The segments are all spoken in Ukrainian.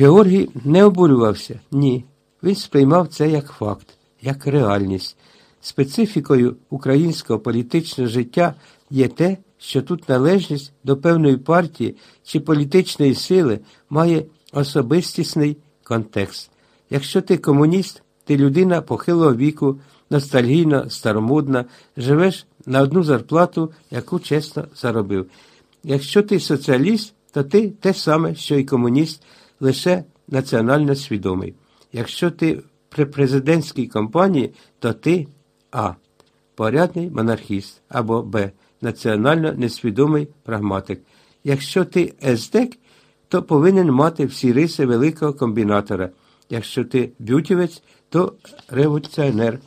Георгій не обурювався, ні. Він сприймав це як факт, як реальність. Специфікою українського політичного життя є те, що тут належність до певної партії чи політичної сили має особистісний контекст. Якщо ти комуніст, ти людина похилого віку, ностальгійна, старомодна, живеш на одну зарплату, яку чесно заробив. Якщо ти соціаліст, то ти те саме, що й комуніст, лише національно свідомий. Якщо ти при президентській кампанії, то ти А. Порядний монархіст або Б. Національно несвідомий прагматик. Якщо ти ездек, то повинен мати всі риси великого комбінатора. Якщо ти бютівець, то революціонер,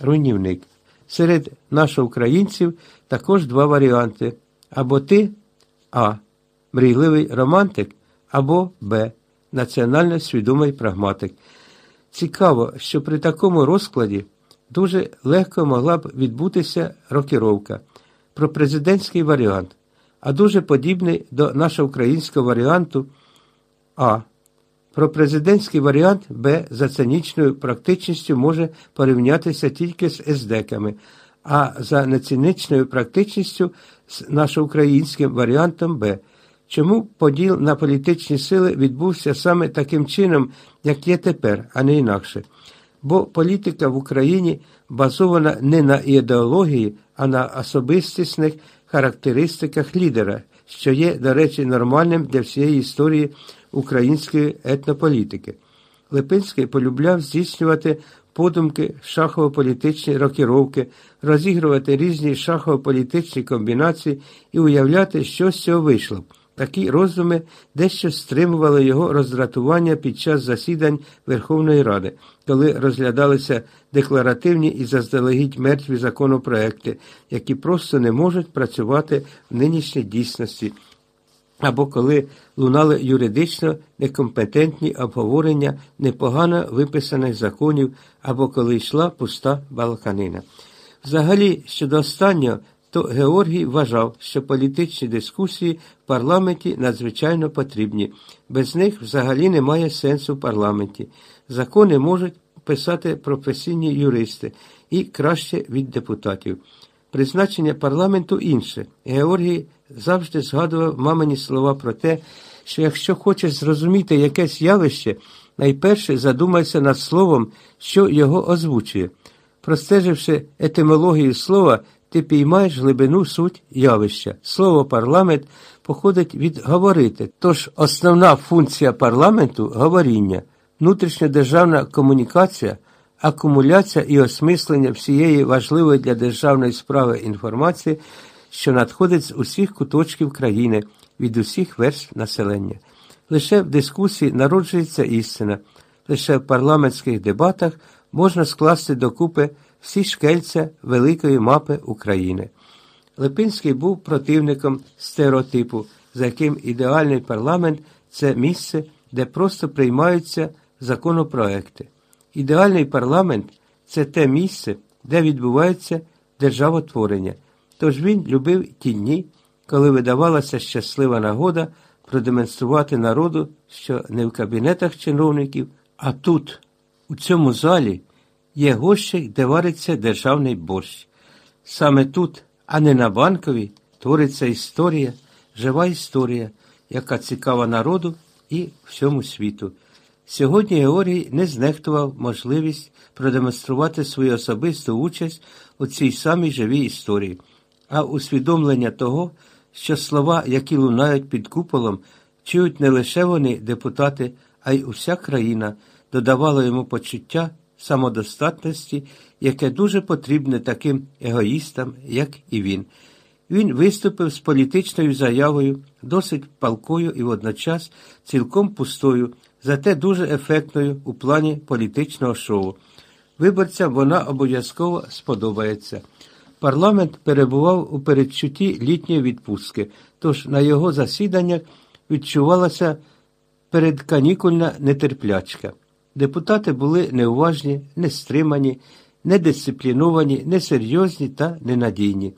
руйнівник. Серед наших українців також два варіанти. Або ти А. Мрійливий романтик, або Б. Національно свідомий прагматик. Цікаво, що при такому розкладі дуже легко могла б відбутися рокіровка про президентський варіант, а дуже подібний до нашого українського варіанту А. Про президентський варіант Б за цинічною практичністю може порівнятися тільки з ездеками, а за нецинічною практичністю з нашоукраїнським варіантом Б. Чому поділ на політичні сили відбувся саме таким чином, як є тепер, а не інакше? Бо політика в Україні базована не на ідеології, а на особистісних характеристиках лідера, що є, до речі, нормальним для всієї історії української етнополітики. Липинський полюбляв здійснювати подумки шахово-політичні рокіровки, розігрувати різні шахово-політичні комбінації і уявляти, що з цього вийшло. Такі роздуми дещо стримували його роздратування під час засідань Верховної Ради, коли розглядалися декларативні і заздалегідь мертві законопроекти, які просто не можуть працювати в нинішній дійсності, або коли лунали юридично некомпетентні обговорення непогано виписаних законів, або коли йшла пуста балканина. Взагалі, щодо останнього, то Георгій вважав, що політичні дискусії в парламенті надзвичайно потрібні. Без них взагалі немає сенсу в парламенті. Закони можуть писати професійні юристи і краще від депутатів. Призначення парламенту інше. Георгій завжди згадував мамині слова про те, що якщо хочеш зрозуміти якесь явище, найперше задумайся над словом, що його озвучує. Простеживши етимологію слова, ти піймаєш глибину суть явища. Слово парламент походить від говорити. Тож основна функція парламенту говоріння, внутрішньодержавна комунікація, акумуляція і осмислення всієї важливої для державної справи інформації, що надходить з усіх куточків країни, від усіх верств населення. Лише в дискусії народжується істина, лише в парламентських дебатах можна скласти докупи всі шкельця великої мапи України. Липинський був противником стереотипу, за яким ідеальний парламент це місце, де просто приймаються законопроекти. Ідеальний парламент це те місце, де відбувається державотворення. Тож він любив ті дні, коли видавалася щаслива нагода продемонструвати народу, що не в кабінетах чиновників, а тут, у цьому залі, є гощик, де вариться державний борщ. Саме тут, а не на банковій, твориться історія, жива історія, яка цікава народу і всьому світу. Сьогодні Георгій не знехтував можливість продемонструвати свою особисту участь у цій самій живій історії, а усвідомлення того, що слова, які лунають під куполом, чують не лише вони, депутати, а й уся країна, додавало йому почуття самодостатності, яке дуже потрібне таким егоїстам, як і він. Він виступив з політичною заявою, досить палкою і водночас цілком пустою, зате дуже ефектною у плані політичного шоу. Виборцям вона обов'язково сподобається. Парламент перебував у передчутті літньої відпустки, тож на його засіданнях відчувалася передканікульна нетерплячка. Депутати були неуважні, нестримані, недисципліновані, несерйозні та ненадійні.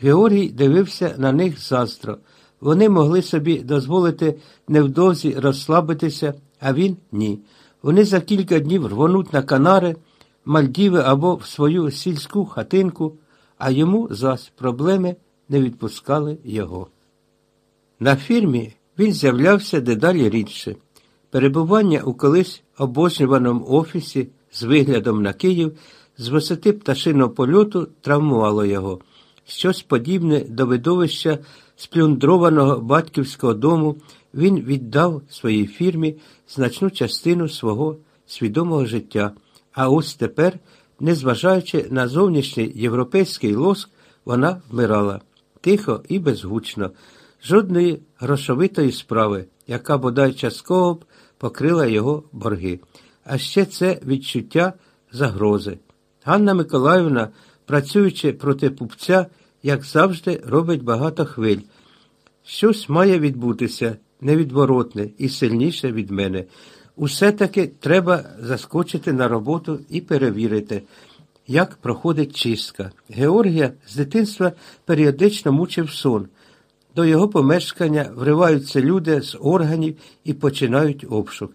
Георгій дивився на них заздро. Вони могли собі дозволити невдовзі розслабитися а він ні. Вони за кілька днів рвонуть на Канари, Мальдіви або в свою сільську хатинку, а йому зас проблеми не відпускали його. На фірмі він з'являвся дедалі рідше. Перебування у колись обожнюваному офісі з виглядом на Київ з висоти пташиного польоту травмувало його. Щось подібне до видовища сплюндрованого батьківського дому він віддав своїй фірмі значну частину свого свідомого життя. А ось тепер, незважаючи на зовнішній європейський лоск, вона вмирала тихо і безгучно, жодної грошовитої справи, яка бодай частково б покрила його борги. А ще це відчуття загрози. Ганна Миколаївна, працюючи проти пупця, як завжди, робить багато хвиль. Щось має відбутися невідворотне і сильніше від мене. Усе таки треба заскочити на роботу і перевірити, як проходить чистка. Георгія з дитинства періодично мучив сон. До його помешкання вриваються люди з органів і починають обшук.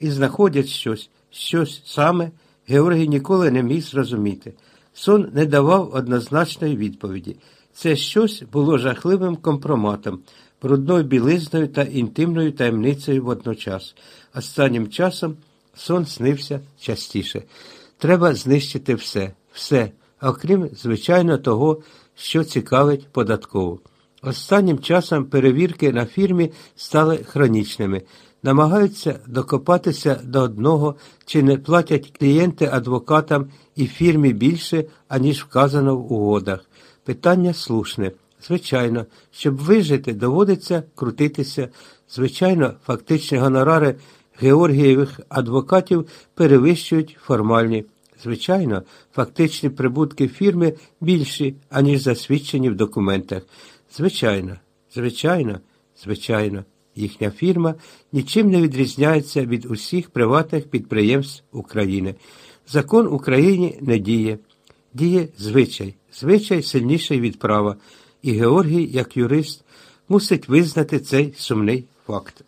І знаходять щось, щось саме Георгій ніколи не міг зрозуміти. Сон не давав однозначної відповіді. Це щось було жахливим компроматом, брудною білизною та інтимною таємницею водночас. Останнім часом сон снився частіше. Треба знищити все, все, окрім, звичайно, того, що цікавить податкову. Останнім часом перевірки на фірмі стали хронічними. Намагаються докопатися до одного, чи не платять клієнти адвокатам і фірмі більше, аніж вказано в угодах. Питання слушне. Звичайно, щоб вижити, доводиться крутитися. Звичайно, фактичні гонорари Георгієвих адвокатів перевищують формальні. Звичайно, фактичні прибутки фірми більші, аніж засвідчені в документах. Звичайно, звичайно, звичайно, їхня фірма нічим не відрізняється від усіх приватних підприємств України. Закон Україні не діє. Діє звичай, звичай сильніший від права, і Георгій, як юрист, мусить визнати цей сумний факт.